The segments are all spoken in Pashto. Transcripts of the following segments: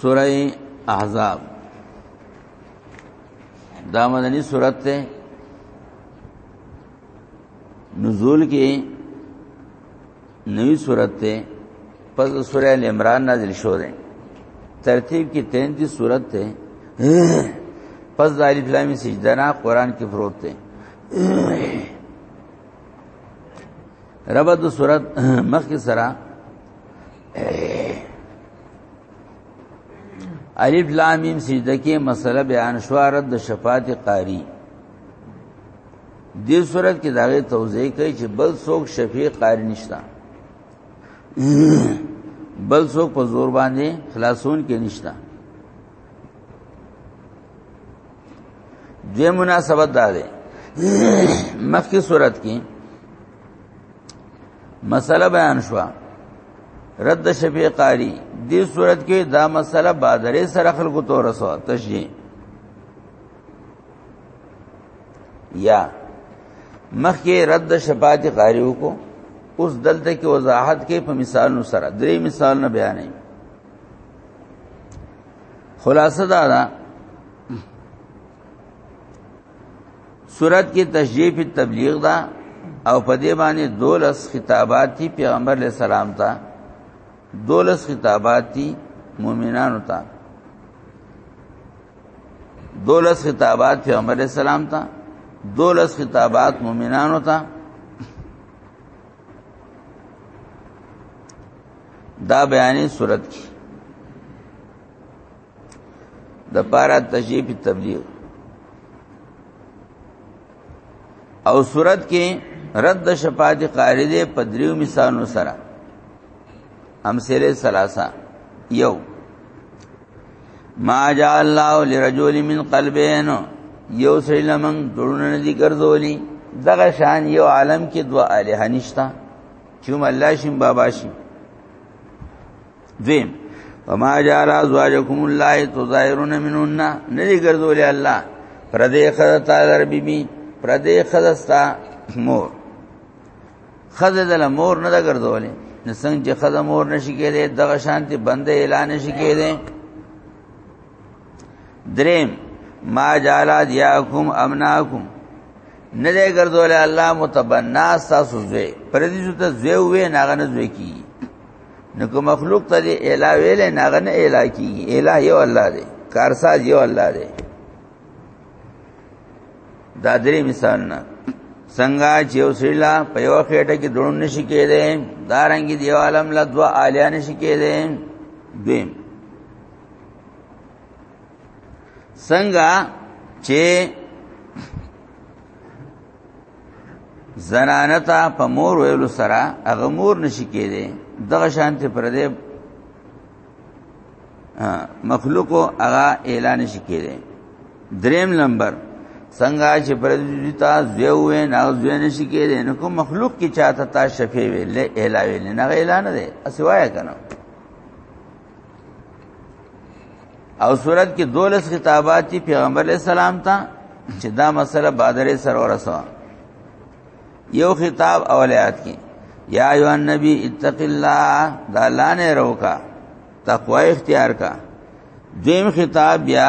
سوره احزاب دا مدنی سورت ته نزول کې نوی سورت ته پس سوره ال عمران نازل شو ده ترتیب کې 33 سورت ته پس د الف لام سجده نه قران کې فروت ته ربط د صورت مخ کې سره الف لام میم سجده کې مسله بیان شو رد د شفاعت قاری دې صورت کې داغه توضیح کوي چې بل څوک شفیع قاری نشتا بل څوک په زور باندې خلاصون کې نشتا دوی مناسبت دا ده مخکې صورت کې مسله بیان شو رد شفیع قاری دې صورت کې دا مسله بادرې سره خلکو ته رسو تشریح یا مخکې رد شفاعت قاری وکړو اوس دلته کې وضاحت کې په مثالونو سره درې مثالونه بیانې خلاصه دا ده صورت کې تشجیع په تبلیغ دا او په دې باندې دولس خطابات دي پیغمبر علیہ السلام ته دولس خطابات دي مؤمنانو ته دولس خطابات پیغمبر علیہ السلام ته دولس خطابات مؤمنانو ته دا بیانې صورت کې د پارا تشریف تبلیغ او صورت کې رد شفاعت قاری دې پدریو مثالو سره امثله ثلاثه یو ما جاء الله لرجل من قلبين یو سړي لمن دړونه دي ګرځولي دغه شان یو عالم کې دوا الہ نشتا چې هم الله شم بابا شي دویم وما جعل ازواجکم الله تظاهرون منهن ندی ګرځول الله پر دې خدای تعالی بی بی پر دې خدای ستا مور خدای دل مور نه ګرځولې نو څنګه چې خدای مور نشي کېده دغه شانتي بنده اعلان نشي کېده دریم ما جعل ادیاکم امناکم نه دې ګرځول الله متبنا تاسو زوی پر دې چې ته زوی وې ناغه نه زوی کی نو کوم مخلوق ته دې الا ویل ناغه نه الا کی الا یو الله دې کارساز یو الله دې دا درې مثال نه څنګه چې وسیلا په یو خېټه کې دړون نشي کېدې دارنګي دیوالم لا دوا الیان نشي کېدې دویم څنګه چې زنانه ته په مور ویلو سره هغه مور نشي کېده دغه شانته پر دې مخلوق هغه اعلان شي کېده دریم نمبر څنګه چې پر دې ته زیوې نه زوی نشي کېده نو کوم مخلوق کې چاته تا شفیع ویلې اعلان ویلې نه اعلان نه دی اسوای کنه او صورت کې دولس خطابات چې پیغمبر علیہ السلام ته چې دا مسله بادرې سره ورسوه یو خطاب اول آیات کې یا ایو النبی اتق الله دا لانه روکا تقوا اختیار کا دیم خطاب بیا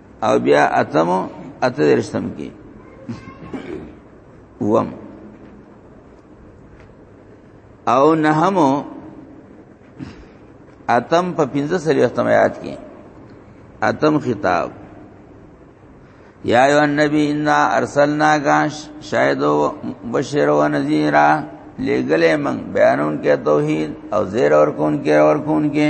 او بیا اتمو اته درشتم کې وم او نهمو اتم په 15 سری ختم آیات کې اتم خطاب یا ایو النبی انا ارسلنا کا شاهد و بشیر و نذیر لګلې من بیانون کې توحید او زیر اور کون کې اور کون کې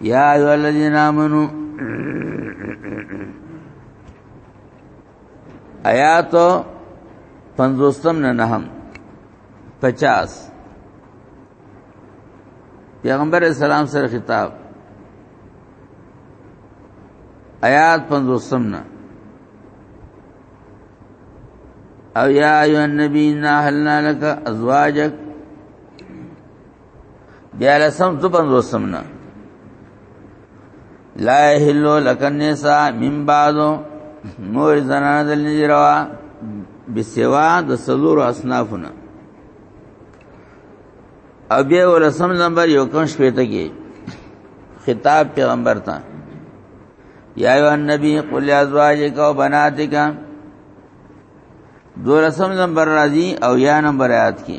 یا ایو الذین آمنو آیات پنځوستم نه نهم 50 پیغمبر اسلام سره خطاب آیات پنځوستم نه او یا ایو النبی انا حلنا لك ازواجک بیا لسم تو پنځوسم نه لا یحلو لکن نساء من بعدو نور زنان دل نجروا بسوا د سلور اصنافونه او بیا ولسم نمبر یو کم شپیته کې خطاب پیغمبر ته یا ایو النبی قل ازواجک و بناتک دولسم نمبر راځي او یا نمبر آیات کې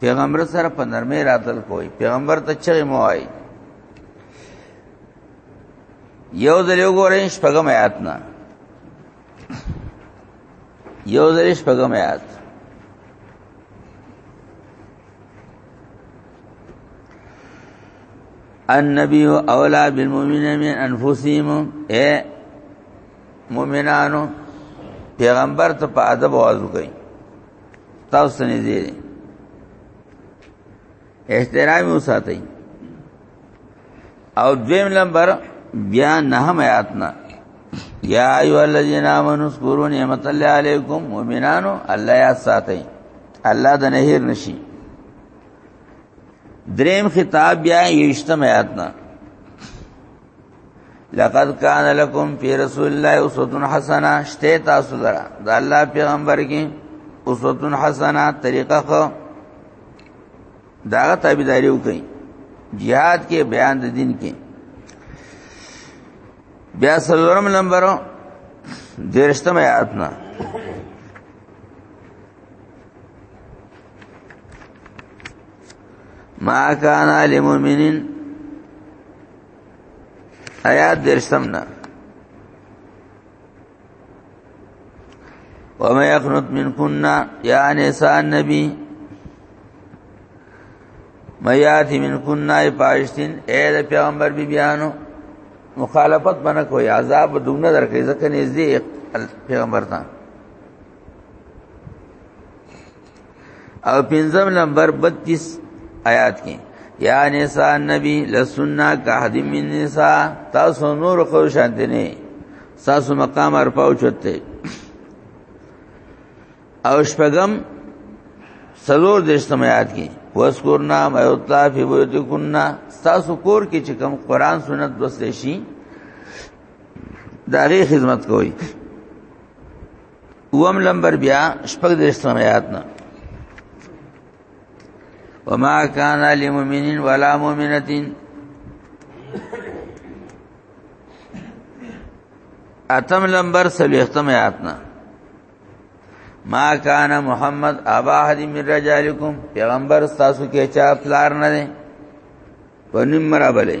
پیغمبر سره په نرمه راتل کوی پیغمبر ته چغې مو وای یو ځل یو ګورې شپږم آیات نه یو ځل شپږم آیات النبی اولا بالمؤمنین من انفسهم اے مؤمنانو پیغمبر ته په ادب आवाज وکړي تاسو نه دي احترام وساتئ او دویم نمبر بیا نه هم آیاتنا یا ایو الذین آمنوا اذکروا نعمت الله علیکم مومنانو الله یاد ساتئ الله د نهیر نشي دریم خطاب بیا یشتم آیاتنا لقد کان لکم فی رسول الله اسوه حسنه شته تاسو لرا د الله پیغمبر کې اسوه حسنه طریقه خو داغه تابعداري وکړي jihad کې بیان د دین کې بیا سلورم نمبر دیرشتم آیاتنا ما کان للمؤمنین آیات درسم نه وما يقنط منكن يا نساء النبي ميات منكن اي پاشتين اے پیغمبر بی بیانو مخالفت بنه کوئی عذاب دونه درکې ځکه نږدې پیغمبر ته او پنځم نمبر 32 آیات کې یا نساء نبی لسنا کحد من نساء تاسو نور خو شانت نه تاسو مقام ارپاو چته او شپغم سلور دیش سمیات کی واسکرنا میوتلا فی بیوتکنا تاسو کور کې چې کوم قران سنت دوسته شي داغه خدمت کوي وم لمبر بیا شپږ درشتم آیات نه وما كان لمؤمن ولا مؤمنه اتم لمبر سلیختم آیات نه ما کان محمد ابا احد من رجالکم پیغمبر تاسو کې چا پلار نه دی پنیم مرابلې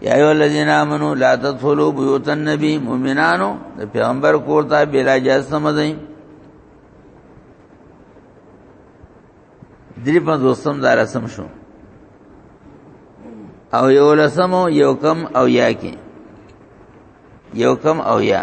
یا ایو الذین آمنو لا تدخلوا بیوت النبی مومنانو د پیغمبر کور ته بلا اجازه سمځئ دری په دوستم دا رسم شو او یو لسمو یو کم او یا کې یو کم او یا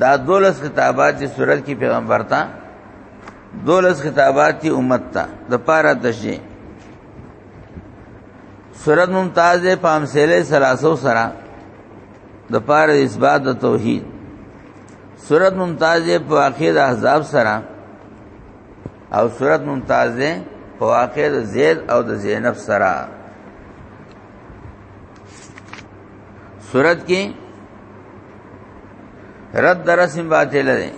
دا دولس خطابات چې صورت کې پیغمبر ته دولس خطابات دی امت ته د پاره دشي صورت ممتاز په امثله سلاسو سره د پاره اثبات د توحید صورت ممتاز په واقع د احزاب سره او صورت ممتاز په واقع د زید او د زینب سره صورت کې رد در رسم باطل دی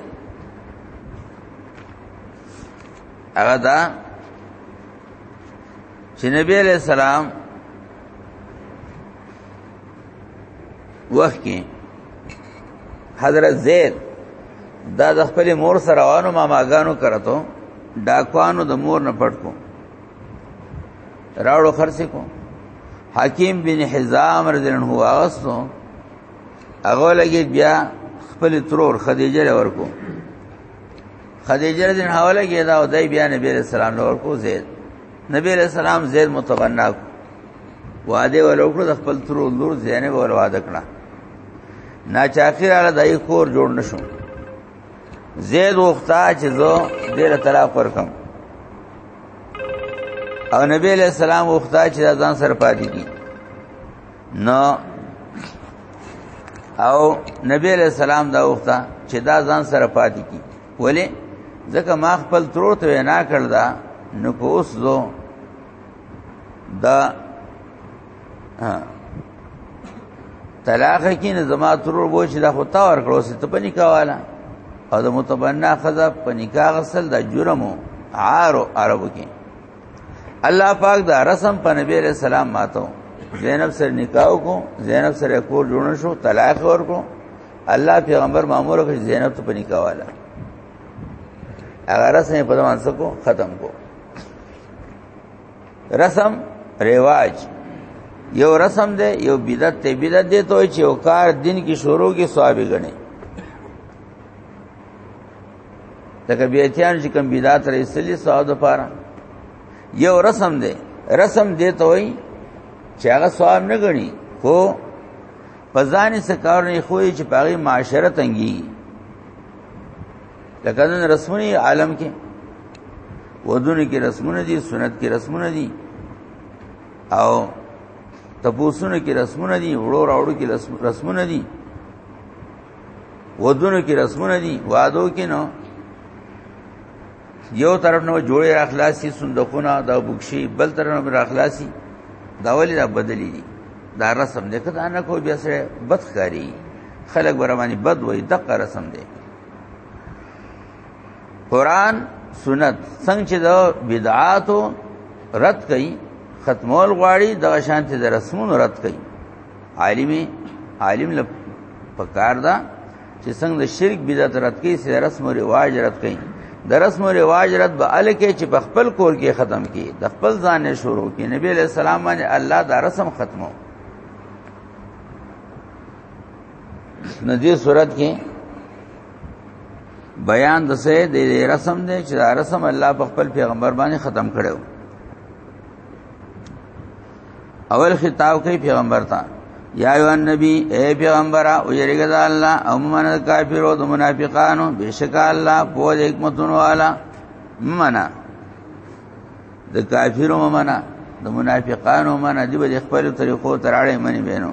هغه دا چې نبی علیہ السلام وخت کې حضرت زید دا د خپل مور سره روانو ماماګانو کرتو ډاکوانو د مور نه پټ کو راړو خرڅ کو حکیم بن حزام رضی الله عنه واغستو هغه لګي بیا خپل ترور خدیجه له ورکو خدیجه دین حواله کې دا او دای بیا نبی رسول الله ورکو زید نبی رسول الله زید متبنا وعده ولوکړو د خپل ترور لور زینب ول وعده کړه نا چاخیر علی دای خور جوړ نشو زید وختا چې زه ډیر طلاق ورکم او نبی علیہ السلام وختا چې ځان سره پاتې کی نو او نبی علیہ السلام دا وخته چې دا ځان سره پاتې کی ولی ځکه ما خپل ترور ته وینا کړل دا نو په اوس زو دا طلاق کین زما ترور وو چې دا خو تا ور کړو ست په نکاواله او د متبنا خذا په نکاح غسل دا جرمو عارو عربو کې الله پاک دا رسم په نبی عليه السلام ماتو زینب سره نکاح کو زینب سره کور جوړ شو طلاق ورکو الله پیغمبر مامور کو زینب ته نکاح والا هغه رسم په دوان سکو ختم کو رسم رواج یو رسم دی یو بدعت دی بدعت دی ته چې یو کار دین کې شروع کې ثواب غني دغه بیتیان چې کوم بدعت رسېلي ثواب لپاره یو رسم دی رسم دی ته وای چې هغه ثواب نه غني خو په ځان څه کار نه خوې چې پاغي معاشره تنګي لکه نن رسمونی عالم کې ودونه کې رسمونه دي سنت کې رسمونه دي او تپوسونه کې رسمونه دي وړو راوړو کې رسمونه دي ودونو کې رسمونه دي وادو کې نو یو طرف نو جوړې اخلاصي صندوقونه دا بوکشي بل طرف نو اخلاصي دا ولې را بدلی دي دا رسم دې کته نه کو بیا سره بدخاري خلک برمانی بد وای دغه رسم دې قران سنت څنګه چې دا بدعاتو رد کړي ختمول غواړي د شانتي د رسمونو رد کړي عالم عالم له پکار دا چې څنګه د شرک بدعت رد کوي سره رسم او رواج رد کوي د رسم او رواج رد به ال کې چې په خپل کور کې ختم کی د خپل ځان شروع کی نبی له سلام باندې الله دا رسم ختمو ندی صورت کې بیان د سه د رسم دی چې دا رسم الله په خپل پیغمبر باندې ختم کړو اول خطاب کوي پیغمبر ته یا ایو النبی اے پیغمبر او یریګه د الله او مومن کافر او منافقانو بشک الله په حکمتونو والا منا د کافرو منا د منافقانو منا دی به خپل طریقو تراړې منی بینو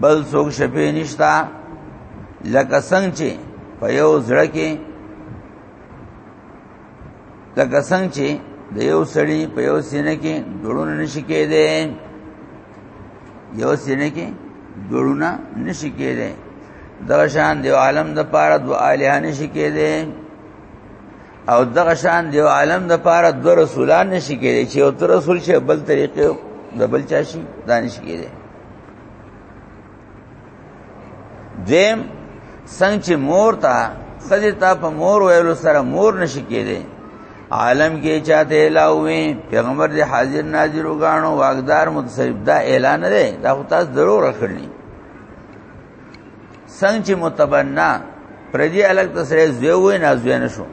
بل څوک شفیع نشتا لکه څنګه چې په یو زړه کې لکه څنګه چې د یو سړی په یو سینه کې ډړونه نشي کېده یو سینه کې ډړونه نشي کېده دغه شان دی عالم د پاره دو الہ نشي کېده او دغه شان دی عالم د پاره دو رسولان نشي کېده چې او تر رسول شه بل طریقې د بل چا شي دانش کېده دیم څنګه چې مور ته خځه ته په مور ویلو سره مور نشي کېده عالم کې چاته الاوي پیغمبر دې حاضر ناظر وګاڼو واغدار متصرف دا اعلان دی دا خو تاسو ضرور راخړنی څنګه چې متبنا پردي الګ تسره زوی وای نه زوی نشو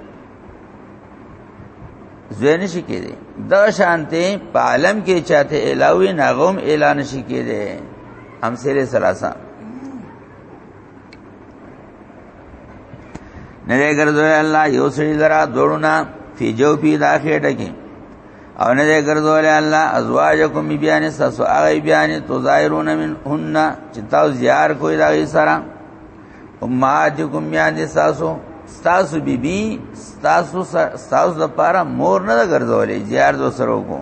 زوی نشي کېدی دا شانته په عالم کې چاته الهوی نغم اعلان شي کېدی امثله ثلاثه نه دې ګرځوي الله یو سړي درا دوړنا فی جو پی داخې ټکی او نه دې ګرځولې الله ازواجکم بیان ساسو هغه بیان تو ظاهرون منهن چې تاسو زیار کوی دا غي سره امهاتکم یعنی تاسو تاسو بیبي تاسو تاسو د پاره مور نه ګرځولې جار دو سره کو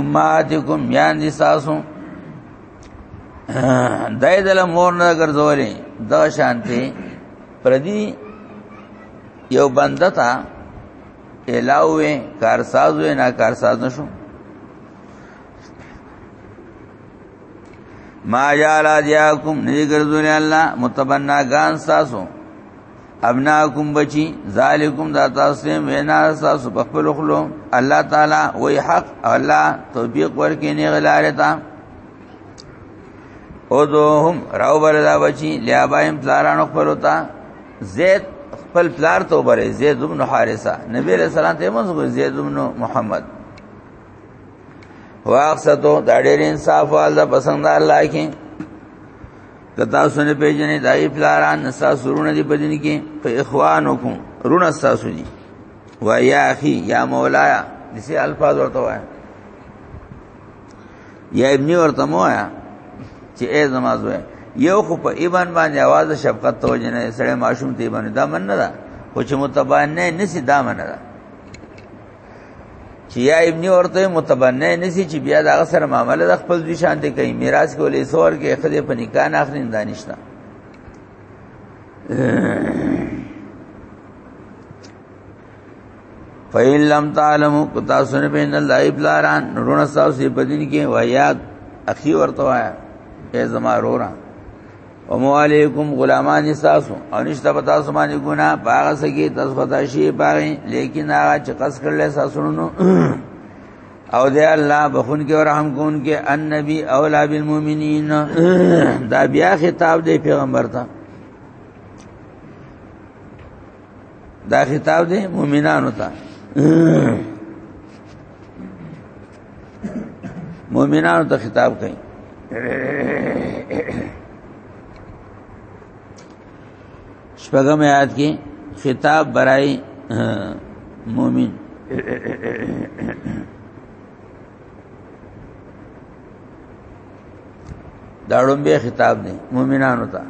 امهاتکم یعنی تاسو دای دل مور نه ګرځولې دا شانتي پردي یو بنده تا الاوه کارساز و نه کارساز نشو ما جعل ادیاکم ندی ګرځولې الله متبنا غان تاسو ابناکم بچی ذالکم دا تاسو وینا تاسو په خپل خلو الله تعالی وای حق الله توفیق ورکې نه غلاره تا او دوهم راو بردا بچی لیابایم پلارانو خپل وتا زید خپل پلار ته وبره زید بن حارثه نبی رسول الله ته موږ زید بن محمد واقصتو دا ډېر انصاف والله پسند الله کې کتا سن پیجنې دای پلاران نسا سرونه دی په دین کې په اخوانکم رونه تاسو دي و یا اخي یا مولایا دسه الفاظ ورته وای یا ابن ورته مو آیا چې ای زماز وای یو خو په ایمان باندې आवाज شفقت توجه نه سړی معشوم دی باندې دا من نه ده خو چې متبان نه نسی دا من نه ده چې یا ابن ورته متبنه نسی چې بیا دا سره معاملې د خپل دوی شان دي کوي میراث کولې سور کې خدای په نکاح نه اخلي دانشتا فإن لم تعلموا قطع سن بین الله ابلاران رونه تاسو په دین کې وایات اخی ورته وایا اے زما رورا ومو علیکم غلامان تاسو او نشته په تاسو باندې ګنا باغ سګي تاسو خدای شي باغ لیکن هغه چې قص کړل تاسو نو او دی الله بخون کې او رحم کون کې ان نبی اولا بالمؤمنین دا بیا خطاب دی پیغمبر ته دا خطاب دی مؤمنانو ته مؤمنانو ته خطاب کوي شپږم آیات کې خطاب برای مؤمن دا ډومبه خطاب دی مؤمنانو ته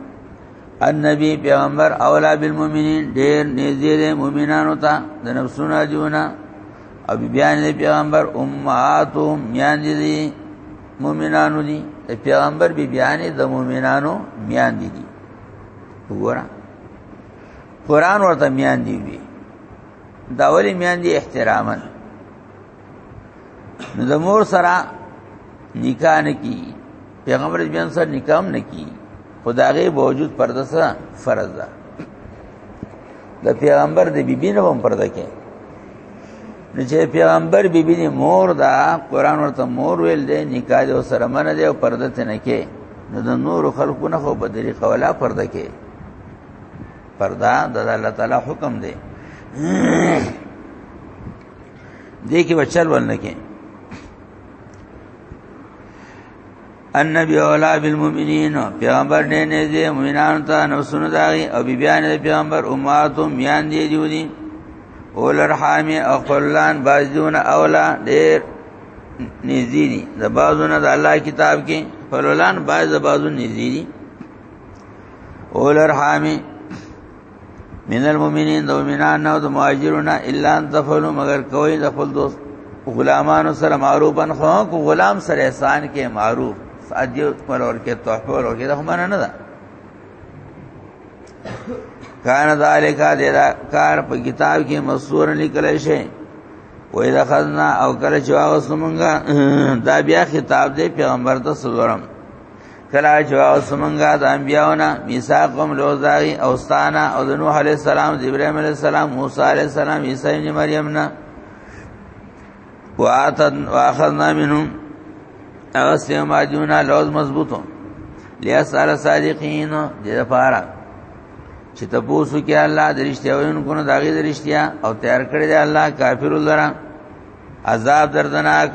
النبي پیغمبر اولا بالمؤمنین ډیر نږدې دی مؤمنانو ته د نفسونو جونا او بیان دی پیغمبر امهاتهم میان دي مؤمنانو دي پیغمبر بی بیان د مؤمنانو میان دي دي وګوره قران ورته میان دي وی دا ولی میان دي احتراما نو د مور سره نکاح نه کی پیغمبر بیان سره نکام نه کی خداغه باوجود پرده سره فرض ده د پیغمبر د بیبی نه هم پرده کې نو چې پیغمبر بیبی نه مور دا قران ورته مور ویل دی نکاح او سره من دی او پرده ته نه کې نو د نور خلقو نه خو په طریقه ولا پرده کې پرده د الله تعالی حکم دی دې کې بچل ولنه کې النبي اولا بالمؤمنين پیغمبر نه نه دي مؤمنان ته نو سن داغي او بي بیان پیغمبر امهات میان دي دي دي اول ارحام او خلان باجون اولا ډېر نږدې دي د بازونه د الله کتاب کې خلان باز د بازو نږدې دي اول ارحام من المؤمنین دو مؤمنان او د مهاجرون الا ان تفعلوا مگر کوي د خپل دوست غلامانو سره معروفن خو کو غلام سره احسان کې معروف ساجو پر اور کې تحفه اور کې رحمانه نه ده کان ذالک دا کار په کتاب کې مسور لیکل شي وې دا خزنا او کله چې واغ سمونګه دا بیا خطاب دی پیغمبر ته سلام کلا چې او سمنګا د انبیاونه میثاق هم لوزاري او ستانا او د نوح علی السلام د ابراهیم علی السلام موسی علی السلام عیسی ابن مریم نه واتن واخذنا منهم اغسیو ماجونا لوز مضبوطو لیسال صادقین دې لپاره چې تاسو کې الله درشتیا وینکو نه داغي درشتیا او تیار کړی دی الله کافر لره عذاب دردناک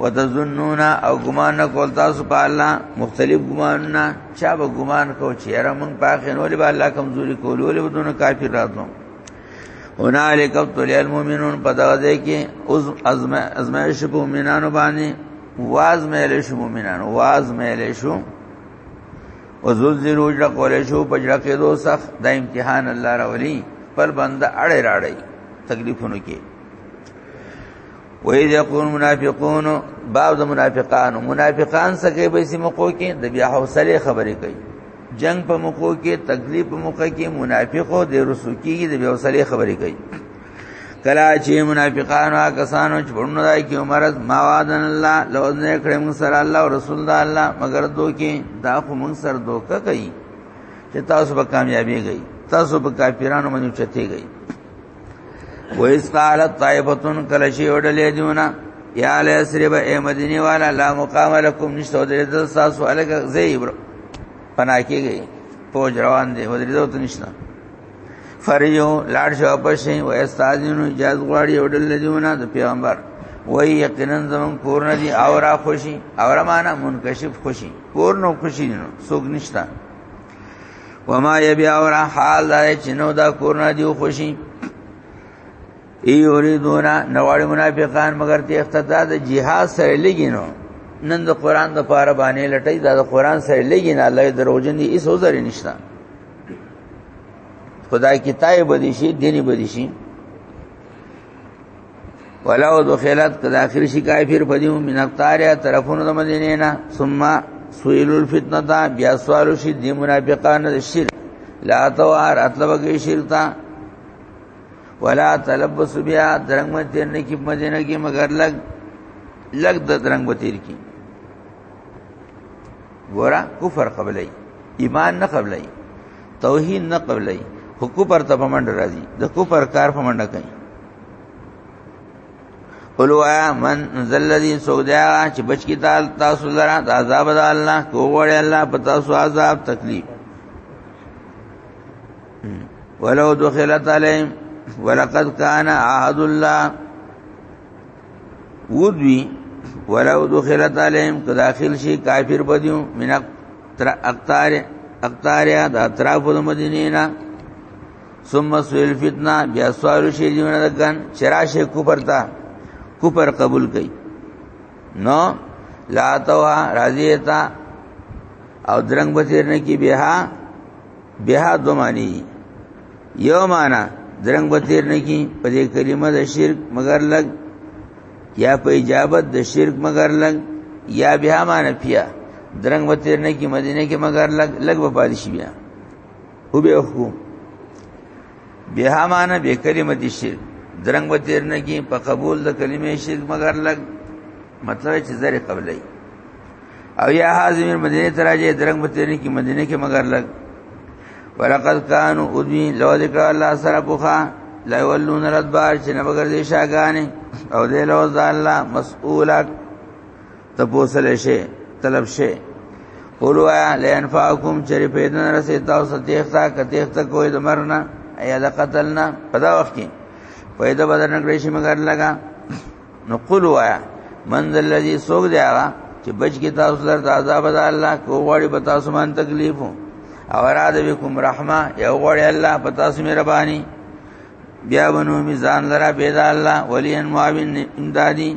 وتظنون او ګمان نه کول تاسو په الله مختلف ګمان نه چا به ګمان کو چې را مونږ پاخې نو لبا الله کمزوري کولو له بدون کافر راتلو هنالک تل المؤمنون په دغه ځای کې اوس ازمایش په مؤمنانو باندې واز مېل شو مؤمنانو واز مېل شو وزلزلوا جړه کولې شو په جړه کې دوه سخت د امتحان الله راولي پر بنده اړې راړې تکلیفونو کې وې یقول منافقون بعض منافقان منافقان سکه به سي مخو کې د بیا حوصله خبرې کوي جنگ په مخو کې تکلیف په مخه کې منافقو د رسوکی د بیا حوصله خبرې کوي کلا چې منافقان او کسانو چې ورنه دای کې عمرت ما وعدن الله لو نه کړم سره الله او رسول الله مگر دوکي دا خو موږ سره دوکه کوي چې تاسو به کامیابی گئی تاسو به کافرانو باندې چته گئی ویس قالت طائفتن کله شی وډلې دیونه یا له سرب ای مدینه والا لا مقام لكم نشته درې د تاسو الګ زیبر پنا کیږي پوج روان دي ودرې دوت نشته فریو لاړ شو پښې و استادینو جاز غواړي وډلې دیونه د پیغمبر وای یقینا زمون کور نه دی او را خوشي او را معنا منکشف خوشي کور نو خوشي نو سوګ نشتا وما يبيع اور حال دا چې نو دا کورنا دیو خوشي ای یریدونا نواړي منافقان مگر ته اقتدا د جهاد سره لګینو نن د قران د پاره باندې لټای دا د قران سره لګین الله دروژن دي ایس وزر نشتا خدای کتاب بدی شي دیني بدی شي ولو دخلت کدا اخر شي کافر پدیو من اقطاریا طرفونو د مدینه نه ثم سویل الفتنه دا بیا سوالو شي د منافقان د شرک لا توار اطلب کې شرک تا ولا تلبس بیا درنګ متیر نه کی مدینه کې مگر لګ لګ د درنګ متیر کی ګورا کفر قبلای ایمان نه قبلای توحید نه قبلای حکومت پر تپمنډ راځي د کو پر کار پمنډ کوي قلوا من ذل الذي سودا چې بچ کی تعال تاسو لرا د عذاب د الله کو وړي الله په تاسو عذاب تکلیف ولو دخلت عليهم ولقد كان عهد الله ودوی ولو دخلت عليهم که داخل شي کافر بدیو من اقتار اقتاریا د اطراف د مدینه نه ثم سویل فتنه بیا سوال شي دیونه دګن چراشه کوپر تا کوپر قبول کړي نو لا توا راضی تا او درنګ بچیر نه کی بها بها دو معنی یو معنا درنګ بچیر نه کی په دې کلمه د شرک مگر لګ یا په اجابت د شرک مگر لګ یا بها معنی پیا درنګ بچیر نه کی مدینه کې مگر لګ لګ په پادشي بیا او به خو بها معنا به کلمه دي شرک درنګ به تیر نه کی په قبول د کلمې شرک مگر لګ مطلب چې زری قبلې او یا حاضر مدینه تراجه درنګ به تیر نه کی مدینه کې مگر لګ ولقد كانوا اذي لو ذكر الله سره بوخا لا يولون الادبار چې نه بغیر دي شاګانې او دې لو ځاله مسؤولک تپوسل شي طلب شي اولوا لینفعکم چری پیدن رسی تاسو تیختا کتیختا کوئی دمرنا ایا دا قتلنا پدا وقت کی پیدا بدر نکریشی مگر لگا نو قلوا من ذا الذی سوک دی آغا چې بچ کی تاسو در عذاب د الله کو غواړي په تاسو باندې تکلیف او اراده بكم رحمه یو غواړي الله په تاسو مهرباني بیا بنو میزان لرا بيد الله ولي ان معاون امدادي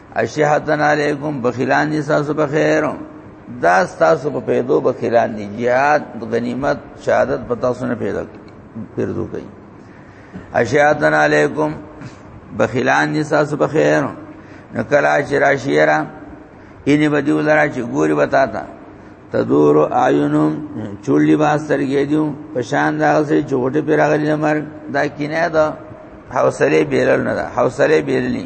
اشهتن علیکم بخیلان دي تاسو په خیر دا تاسو په پیدو بخیلان دي jihad غنیمت شهادت په تاسو نه پیدا پیردو کوي اشهتن علیکم بخیلان دي تاسو په خیر نو کلا چې راشیرا اینه بدیو لرا چې ګوري وتا تا تدور عیونم چولی با سرګې دیو پشان دا سه جوټه پر غلی مر دا کینه دا حوصله بیرل نه دا حوصله بیرلی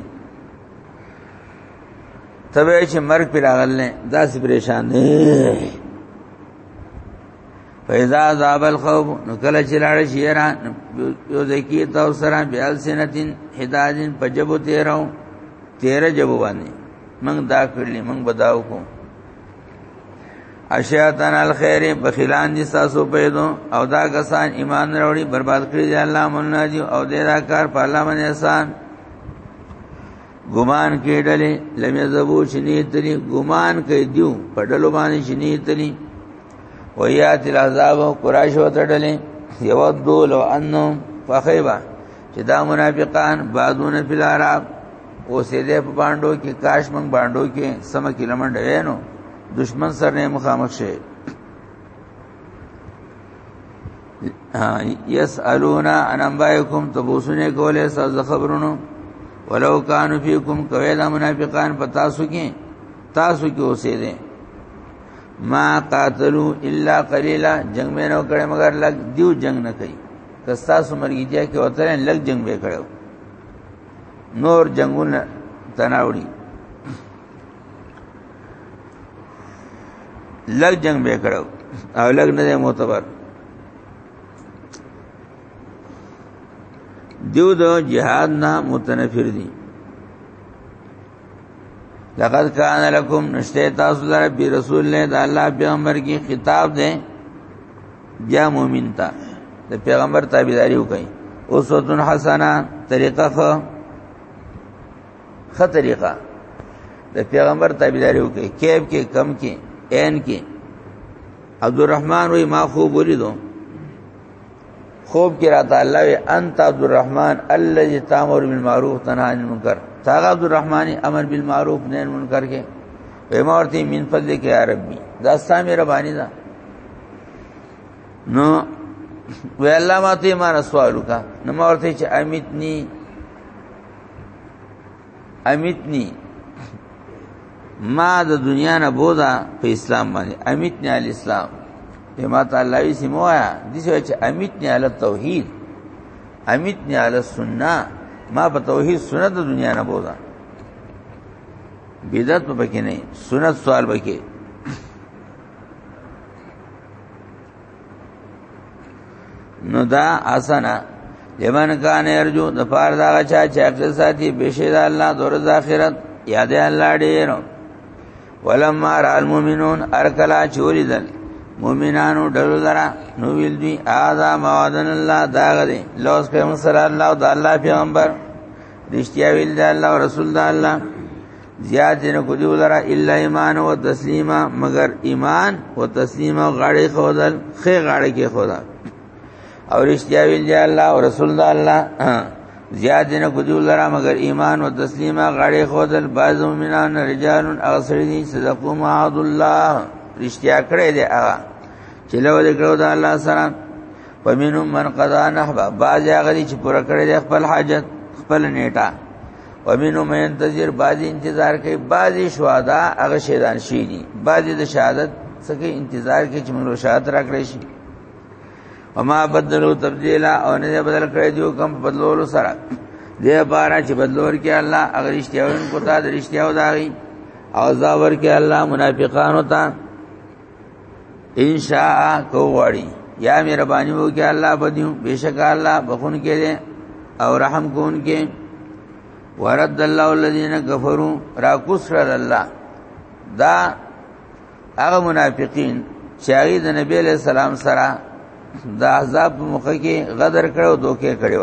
ته به چې مرګ پر اغل نه داسې پریشان نه فیضا ذاب الخوف نو کله چې لاړ شي را یو ځکی تو سره بیا سنتین حدادین پجبو تیرو تیر جبو باندې موږ دا کړلی موږ بداو کو اشیاتن الخير بخیلان دي تاسو پیدو او دا کسان ایمان راوړي برباد کړی دی الله مناجي او دې دا کار په الله باندې احسان ګمان کې ډلې لم یذبو شنی تلی ګمان کې دیو په ډلو باندې شنی تلی ویات العذاب قرائش وتړلې یو دول انو فخیبا چې دا منافقان بعدون فی العرب او سیده په باندو کې کاش من باندو کې سم کې لمن ډوینو دشمن سره مخامخ شي یسالون عن انبائکم تبوسونه کوله ساز خبرونو ولو کان فیکم کوي دا منافقان پتا سو کې تاسو کې اوسې دي ما قاتلو الا قليلا جنگ مې نو کړه مگر لګ دیو جنگ نه کوي کستا سمرګی دیا کې وتره لګ جنگ به کړو نور جنگونه تناوړي لګ جنگ به کړو او لګ نه معتبر دیو د جهاد نه متنفر دي لقد کان لکم نشته تاسو لپاره بی رسول الله د الله پیغمبر کی خطاب ده بیا مؤمن ته د پیغمبر تابعداري وکړي اوسوتن حسنه طریقه خو خه طریقه د پیغمبر تابعداري وکي کیب کې کم کې عین کې عبدالرحمن وی ما خوب ولیدو خوب کې راته الله وی انت عبدالرحمن الذي تامر بالمعروف تنها عن المنکر تا عبدالرحمن امر بالمعروف نهي عن المنکر کې ومارتي من فضلك يا ربي دا سامي رباني دا نو وی الله ماته ما سوال وکا نو مورته چې امیتنی امیتنی ما د دنیا نه بوزا په اسلام باندې امیتنی علی اسلام ما تعالی وی سموایا د څه چې امیتنی علی توحید امیتنی علی سنت ما په توحید سنت د دنیا نه بوزا بدعت په کې نه سنت سوال وکي نو دا اسنه لمن کان ارجو د پاره دا چا چې عقل ساتي بشه د الله دور د اخرت یاد الله ډیر ولما را المؤمنون ارکلا چوری دل مؤمنانو ډول درا نو ویل دی اذا موادن الله دا غدي لوس کوم سره الله او د الله پیغمبر رښتیا ویل د الله او رسول د الله زیاد نه کو دیو لرا الا ایمان او تسلیما مگر ایمان او تسلیما غاړي خودل خې غاړي کې خدا او رښتیا ویل دی الله او رسول دا الله زیاد نه کو دیو لرا مگر ایمان او تسلیما غاړي خودل بعض مومنان رجال اغسری دي صدقوا معاذ الله رښتیا کړی دی هغه چې له دې کړو دا الله سره پمینو من قضا نحبا باز هغه چې پوره کړی دی خپل حاجت خپل نیټه ومنو مې انتظر بعضی انتظار کوي بعضی شهدا هغه شهدان شي دي بعضی د شهادت څخه انتظار کوي چې موږ شهادت راکړي شي وما بدلو تبديلا او نه بدل کړی جو کم بدلولو سره دې بارا چې بدلور کې الله هغه رښتیاون کو تا د رښتیاو داغي او زاور کې الله منافقانو ته ان شاء کو غړي یا مهرباني وکړه الله بدیو بشک الله بخون کې دي او رحم کون کې ورد الله الذين كفروا را کوسر الله دا هغه منافقین چې هغه د نبی له سلام سره د عذاب مخ کې غدر کړو دوکې کړو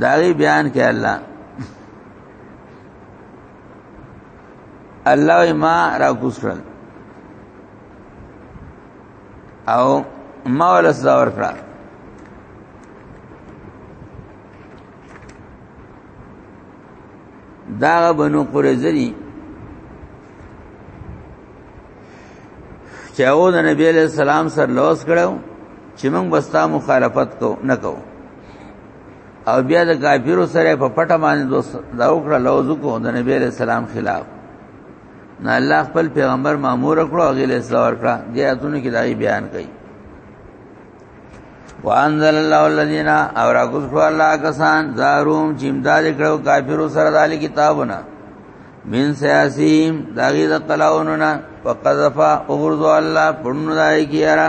داغي بیان کې الله الله ما را کوس کړل او ما ول سزا ورکړه دا بنو قریظه دي چې او د نبی له سلام سره لوس کړو چې موږ بستا مخالفت کو نه کوو او بیا د کافرو سره په پټه باندې دوست دا وکړه لوز کو د نبی له سلام خلاف نه الله خپل پیغمبر مامور کړو هغه له سوار کړه د اتونو کې دای بیان کړي وانزل الله الذين اور اقص الله کسان زاروم چې امداد کړو کافرو سره د کتابونه من سیاسیم داغی دا قلاؤنونا فقذفا اغرزو اللہ پرنو دائی کیارا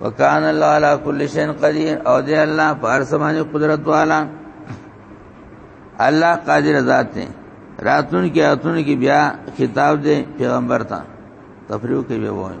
وکانه الله علی کل شیء قدیر او دې الله په هر څه باندې قدرت والا الله قادر ذات دی راتون کې اتون کې بیا خطاب دی پیغمبر ته تفریو کې به وایي